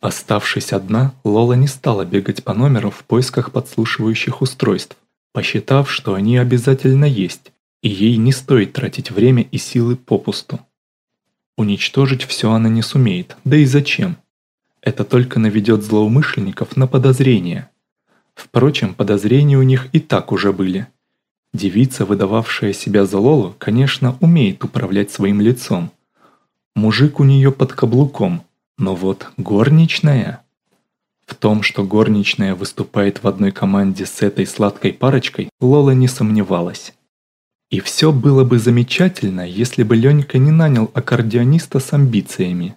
Оставшись одна, Лола не стала бегать по номеру в поисках подслушивающих устройств, посчитав, что они обязательно есть, и ей не стоит тратить время и силы попусту. Уничтожить все она не сумеет, да и зачем? Это только наведет злоумышленников на подозрения. Впрочем, подозрения у них и так уже были. Девица, выдававшая себя за Лолу, конечно, умеет управлять своим лицом. Мужик у нее под каблуком, но вот горничная... В том, что горничная выступает в одной команде с этой сладкой парочкой, Лола не сомневалась. И все было бы замечательно, если бы Ленька не нанял аккордеониста с амбициями.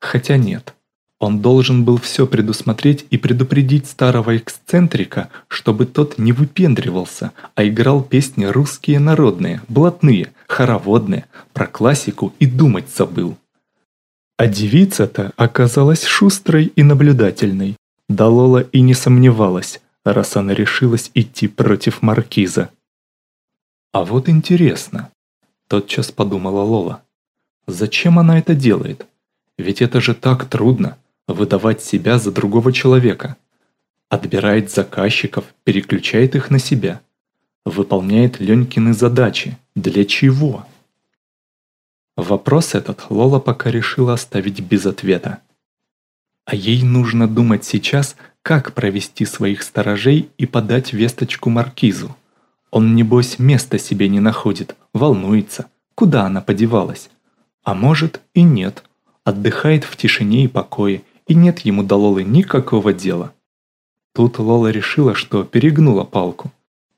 Хотя нет. Он должен был все предусмотреть и предупредить старого эксцентрика, чтобы тот не выпендривался, а играл песни русские народные, блатные, хороводные, про классику и думать забыл. А девица-то оказалась шустрой и наблюдательной. Да Лола и не сомневалась, раз она решилась идти против маркиза. «А вот интересно», – тотчас подумала Лола. «Зачем она это делает? Ведь это же так трудно – выдавать себя за другого человека. Отбирает заказчиков, переключает их на себя. Выполняет Ленькины задачи. Для чего?» Вопрос этот Лола пока решила оставить без ответа. А ей нужно думать сейчас, как провести своих сторожей и подать весточку Маркизу. Он, небось, места себе не находит, волнуется, куда она подевалась. А может и нет, отдыхает в тишине и покое, и нет ему до Лолы никакого дела. Тут Лола решила, что перегнула палку.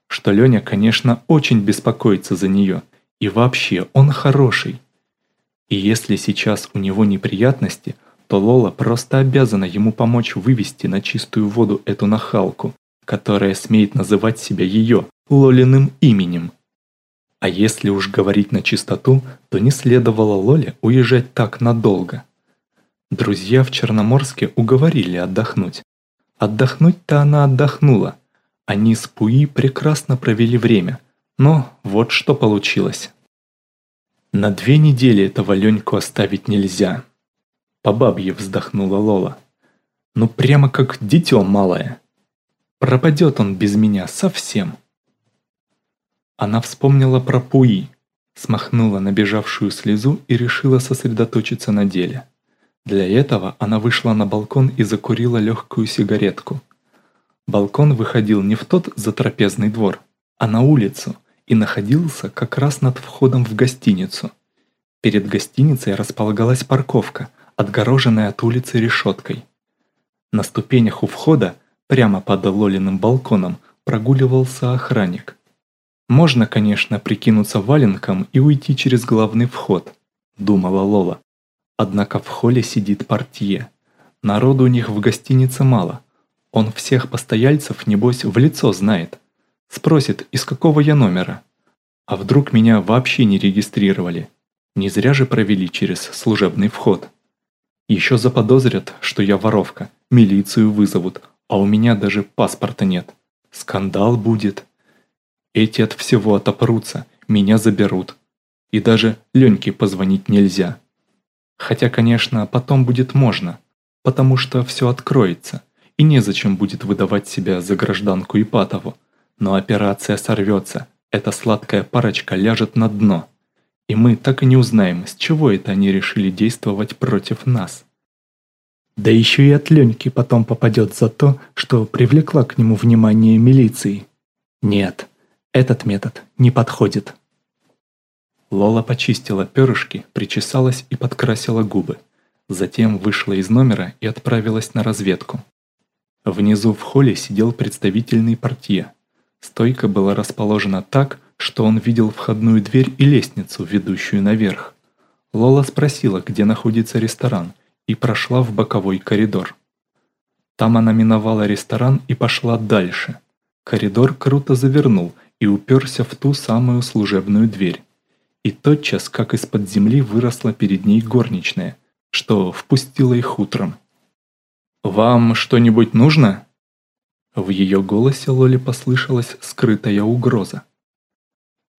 Что Леня, конечно, очень беспокоится за нее, и вообще он хороший. И если сейчас у него неприятности, то Лола просто обязана ему помочь вывести на чистую воду эту нахалку, которая смеет называть себя ее, Лолиным именем. А если уж говорить на чистоту, то не следовало Лоле уезжать так надолго. Друзья в Черноморске уговорили отдохнуть. Отдохнуть-то она отдохнула. Они с Пуи прекрасно провели время. Но вот что получилось. На две недели этого Леньку оставить нельзя. По бабье вздохнула Лола. Ну прямо как дитё малое. Пропадет он без меня совсем. Она вспомнила про Пуи, смахнула набежавшую слезу и решила сосредоточиться на деле. Для этого она вышла на балкон и закурила легкую сигаретку. Балкон выходил не в тот затрапезный двор, а на улицу и находился как раз над входом в гостиницу. Перед гостиницей располагалась парковка, отгороженная от улицы решеткой. На ступенях у входа, прямо под Лолиным балконом, прогуливался охранник. Можно, конечно, прикинуться валенком и уйти через главный вход, думала Лола. Однако в холле сидит портье. Народу у них в гостинице мало. Он всех постояльцев, небось, в лицо знает. Спросит, из какого я номера. А вдруг меня вообще не регистрировали? Не зря же провели через служебный вход. Еще заподозрят, что я воровка, милицию вызовут, а у меня даже паспорта нет. Скандал будет. Эти от всего отопрутся, меня заберут. И даже Леньке позвонить нельзя. Хотя, конечно, потом будет можно, потому что все откроется, и незачем будет выдавать себя за гражданку Ипатову. Но операция сорвется, эта сладкая парочка ляжет на дно. И мы так и не узнаем, с чего это они решили действовать против нас. Да еще и от Леньки потом попадет за то, что привлекла к нему внимание милиции. Нет, этот метод не подходит. Лола почистила перышки, причесалась и подкрасила губы. Затем вышла из номера и отправилась на разведку. Внизу в холле сидел представительный портье. Стойка была расположена так, что он видел входную дверь и лестницу, ведущую наверх. Лола спросила, где находится ресторан, и прошла в боковой коридор. Там она миновала ресторан и пошла дальше. Коридор круто завернул – и уперся в ту самую служебную дверь. И тотчас, как из-под земли, выросла перед ней горничная, что впустила их утром. «Вам что-нибудь нужно?» В ее голосе Лоле послышалась скрытая угроза.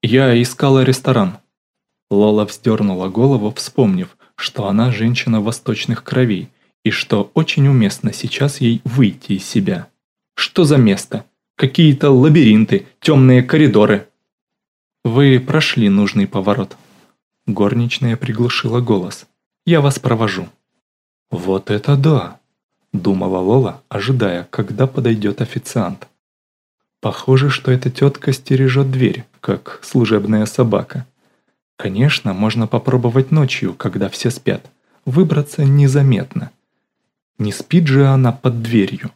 «Я искала ресторан». Лола вздернула голову, вспомнив, что она женщина восточных кровей, и что очень уместно сейчас ей выйти из себя. Что за место? Какие-то лабиринты, темные коридоры. Вы прошли нужный поворот. Горничная приглушила голос. Я вас провожу. Вот это да! Думала Лола, ожидая, когда подойдет официант. Похоже, что эта тетка стережет дверь, как служебная собака. Конечно, можно попробовать ночью, когда все спят. Выбраться незаметно. Не спит же она под дверью.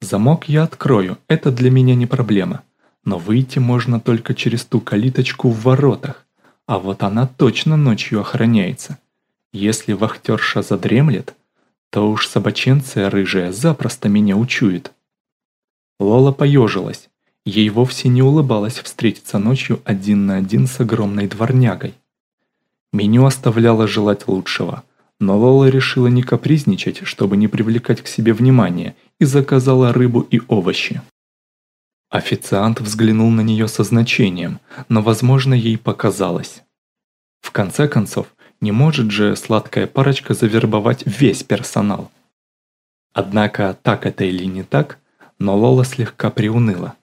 Замок я открою, это для меня не проблема. Но выйти можно только через ту калиточку в воротах. А вот она точно ночью охраняется. Если вахтерша задремлет, то уж собаченция рыжая запросто меня учует. Лола поежилась. Ей вовсе не улыбалось встретиться ночью один на один с огромной дворнягой. Меню оставляло желать лучшего, но Лола решила не капризничать, чтобы не привлекать к себе внимания, и заказала рыбу и овощи. Официант взглянул на нее со значением, но, возможно, ей показалось. В конце концов, не может же сладкая парочка завербовать весь персонал. Однако, так это или не так, но Лола слегка приуныла.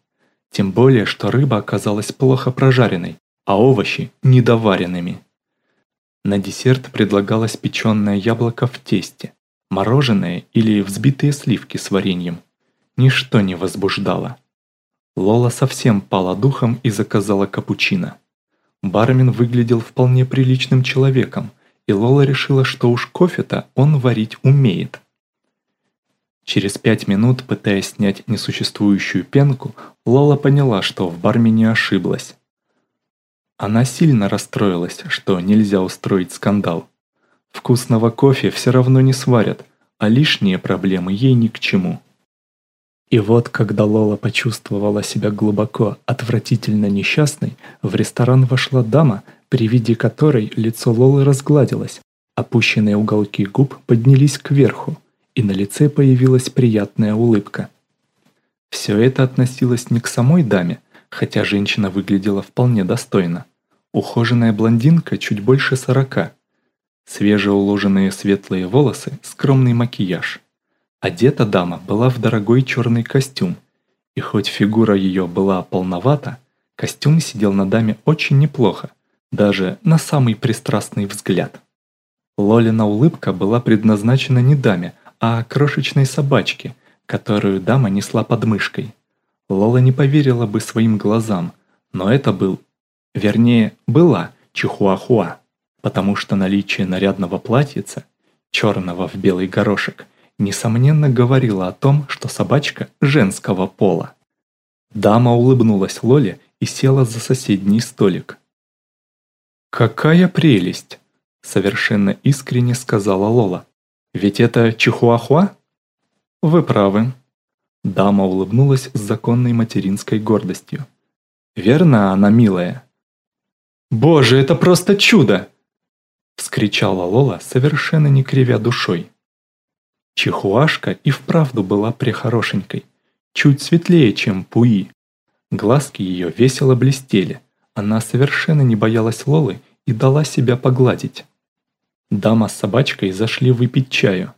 Тем более, что рыба оказалась плохо прожаренной, а овощи – недоваренными. На десерт предлагалось печеное яблоко в тесте, мороженое или взбитые сливки с вареньем. Ничто не возбуждало. Лола совсем пала духом и заказала капучино. Бармен выглядел вполне приличным человеком, и Лола решила, что уж кофе-то он варить умеет. Через пять минут, пытаясь снять несуществующую пенку, Лола поняла, что в бармене ошиблась. Она сильно расстроилась, что нельзя устроить скандал. Вкусного кофе все равно не сварят, а лишние проблемы ей ни к чему. И вот, когда Лола почувствовала себя глубоко, отвратительно несчастной, в ресторан вошла дама, при виде которой лицо Лолы разгладилось, опущенные уголки губ поднялись кверху, и на лице появилась приятная улыбка. Все это относилось не к самой даме, хотя женщина выглядела вполне достойно. Ухоженная блондинка чуть больше сорока. Свежеуложенные светлые волосы, скромный макияж. Одета дама была в дорогой черный костюм, и хоть фигура ее была полновата, костюм сидел на даме очень неплохо, даже на самый пристрастный взгляд. Лолина улыбка была предназначена не даме, а крошечной собачке, которую дама несла под мышкой. Лола не поверила бы своим глазам, но это был, вернее, была чихуахуа, потому что наличие нарядного платьица, черного в белый горошек, несомненно говорило о том, что собачка женского пола. Дама улыбнулась Лоле и села за соседний столик. «Какая прелесть!» – совершенно искренне сказала Лола. Ведь это Чихуахуа? Вы правы. Дама улыбнулась с законной материнской гордостью. Верно она, милая? Боже, это просто чудо! Вскричала Лола, совершенно не кривя душой. Чихуашка и вправду была прихорошенькой, чуть светлее, чем Пуи. Глазки ее весело блестели, она совершенно не боялась Лолы и дала себя погладить. Дама с собачкой зашли выпить чаю.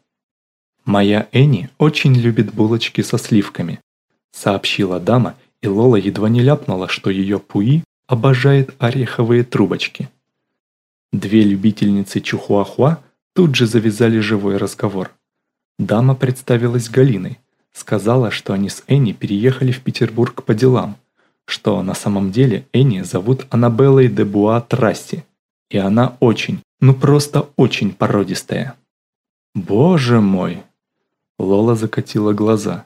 «Моя Энни очень любит булочки со сливками», сообщила дама, и Лола едва не ляпнула, что ее Пуи обожает ореховые трубочки. Две любительницы Чухуахуа тут же завязали живой разговор. Дама представилась Галиной, сказала, что они с Энни переехали в Петербург по делам, что на самом деле Энни зовут Аннабеллой де Буа Трасси, и она очень, ну просто очень породистая. Боже мой! Лола закатила глаза.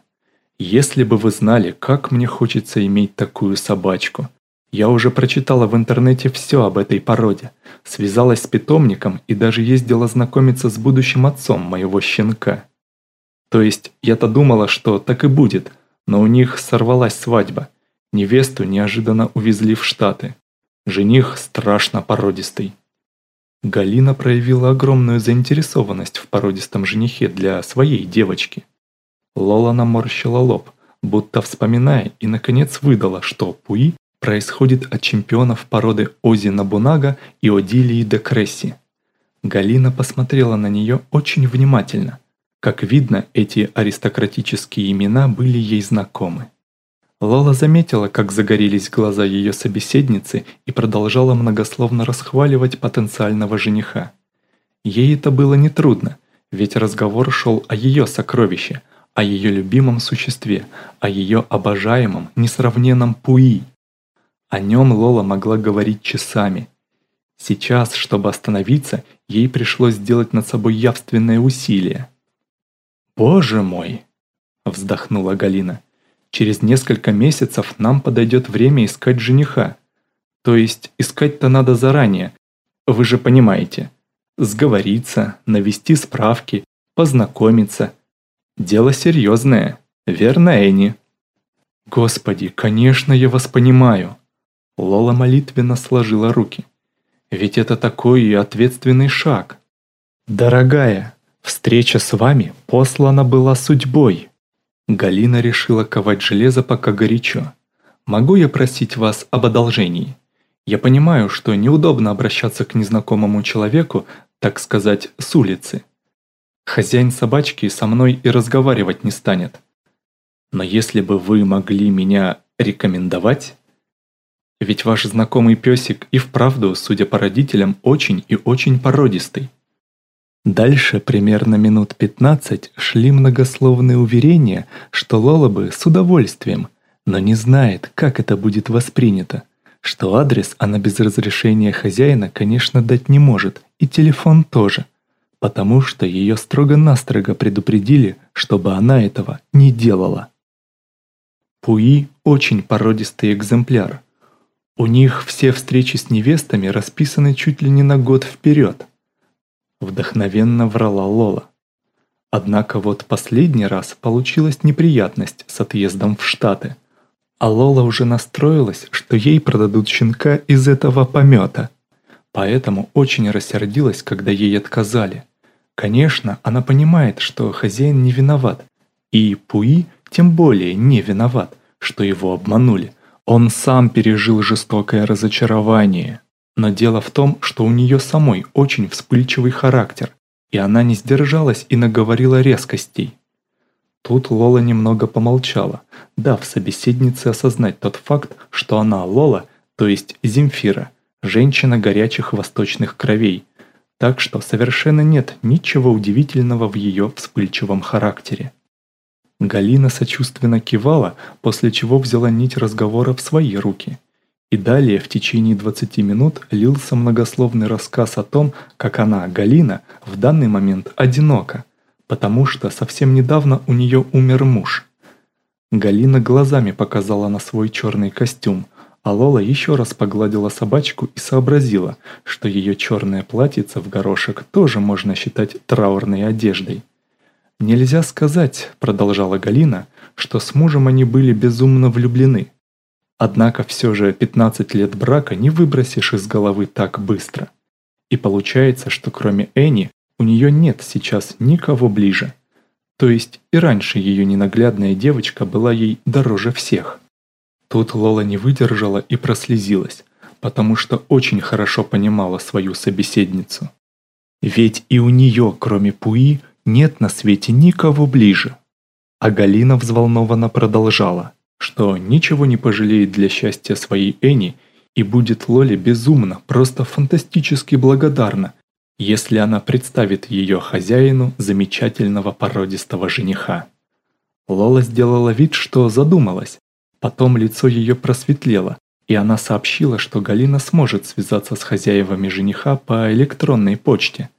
Если бы вы знали, как мне хочется иметь такую собачку. Я уже прочитала в интернете все об этой породе, связалась с питомником и даже ездила знакомиться с будущим отцом моего щенка. То есть я-то думала, что так и будет, но у них сорвалась свадьба. Невесту неожиданно увезли в Штаты. Жених страшно породистый. Галина проявила огромную заинтересованность в породистом женихе для своей девочки. Лола наморщила лоб, будто вспоминая, и наконец выдала, что Пуи происходит от чемпионов породы Ози Набунага и Одилии де Кресси. Галина посмотрела на нее очень внимательно, Как видно, эти аристократические имена были ей знакомы. Лола заметила, как загорелись глаза ее собеседницы и продолжала многословно расхваливать потенциального жениха. Ей это было нетрудно, ведь разговор шел о ее сокровище, о ее любимом существе, о ее обожаемом, несравненном Пуи. О нем Лола могла говорить часами. Сейчас, чтобы остановиться, ей пришлось сделать над собой явственное усилие. «Боже мой!» – вздохнула Галина. Через несколько месяцев нам подойдет время искать жениха. То есть искать-то надо заранее. Вы же понимаете. Сговориться, навести справки, познакомиться. Дело серьезное. Верно, Энни? Господи, конечно, я вас понимаю. Лола молитвенно сложила руки. Ведь это такой ответственный шаг. Дорогая, встреча с вами послана была судьбой. Галина решила ковать железо пока горячо. «Могу я просить вас об одолжении? Я понимаю, что неудобно обращаться к незнакомому человеку, так сказать, с улицы. Хозяин собачки со мной и разговаривать не станет. Но если бы вы могли меня рекомендовать...» Ведь ваш знакомый песик и вправду, судя по родителям, очень и очень породистый. Дальше примерно минут 15 шли многословные уверения, что Лола бы с удовольствием, но не знает, как это будет воспринято, что адрес она без разрешения хозяина, конечно, дать не может, и телефон тоже, потому что ее строго-настрого предупредили, чтобы она этого не делала. Пуи очень породистый экземпляр. У них все встречи с невестами расписаны чуть ли не на год вперед – Вдохновенно врала Лола. Однако вот последний раз получилась неприятность с отъездом в Штаты. А Лола уже настроилась, что ей продадут щенка из этого помета. Поэтому очень рассердилась, когда ей отказали. Конечно, она понимает, что хозяин не виноват. И Пуи тем более не виноват, что его обманули. Он сам пережил жестокое разочарование. Но дело в том, что у нее самой очень вспыльчивый характер, и она не сдержалась и наговорила резкостей. Тут Лола немного помолчала, дав собеседнице осознать тот факт, что она Лола, то есть Земфира, женщина горячих восточных кровей, так что совершенно нет ничего удивительного в ее вспыльчивом характере. Галина сочувственно кивала, после чего взяла нить разговора в свои руки – и далее в течение 20 минут лился многословный рассказ о том, как она, Галина, в данный момент одинока, потому что совсем недавно у нее умер муж. Галина глазами показала на свой черный костюм, а Лола еще раз погладила собачку и сообразила, что ее черное платьице в горошек тоже можно считать траурной одеждой. «Нельзя сказать», — продолжала Галина, — «что с мужем они были безумно влюблены. Однако все же 15 лет брака не выбросишь из головы так быстро. И получается, что кроме Энни у нее нет сейчас никого ближе. То есть и раньше ее ненаглядная девочка была ей дороже всех. Тут Лола не выдержала и прослезилась, потому что очень хорошо понимала свою собеседницу. Ведь и у нее, кроме Пуи, нет на свете никого ближе. А Галина взволнованно продолжала что ничего не пожалеет для счастья своей Энни и будет Лоле безумно, просто фантастически благодарна, если она представит ее хозяину замечательного породистого жениха. Лола сделала вид, что задумалась, потом лицо ее просветлело, и она сообщила, что Галина сможет связаться с хозяевами жениха по электронной почте.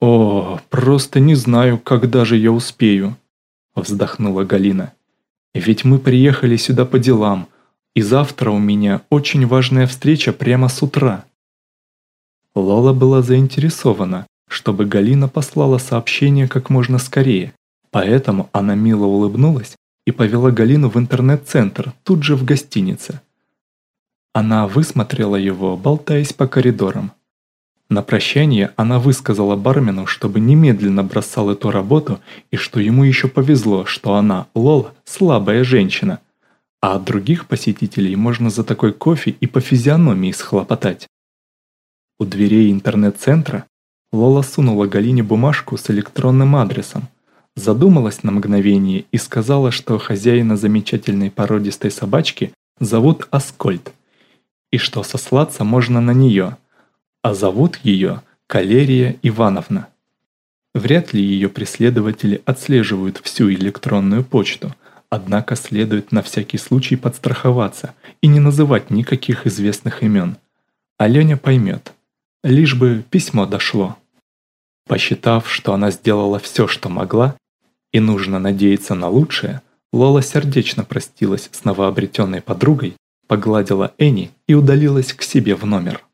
«О, просто не знаю, когда же я успею», – вздохнула Галина. Ведь мы приехали сюда по делам, и завтра у меня очень важная встреча прямо с утра. Лола была заинтересована, чтобы Галина послала сообщение как можно скорее, поэтому она мило улыбнулась и повела Галину в интернет-центр, тут же в гостинице. Она высмотрела его, болтаясь по коридорам. На прощание она высказала бармену, чтобы немедленно бросал эту работу и что ему еще повезло, что она, Лола, слабая женщина, а от других посетителей можно за такой кофе и по физиономии схлопотать. У дверей интернет-центра, Лола сунула Галине бумажку с электронным адресом, задумалась на мгновение и сказала, что хозяина замечательной породистой собачки зовут Аскольд, и что сослаться можно на нее, а зовут ее Калерия Ивановна. Вряд ли ее преследователи отслеживают всю электронную почту, однако следует на всякий случай подстраховаться и не называть никаких известных имен. Аленя поймет, лишь бы письмо дошло. Посчитав, что она сделала все, что могла, и нужно надеяться на лучшее, Лола сердечно простилась с новообретенной подругой, погладила Энни и удалилась к себе в номер.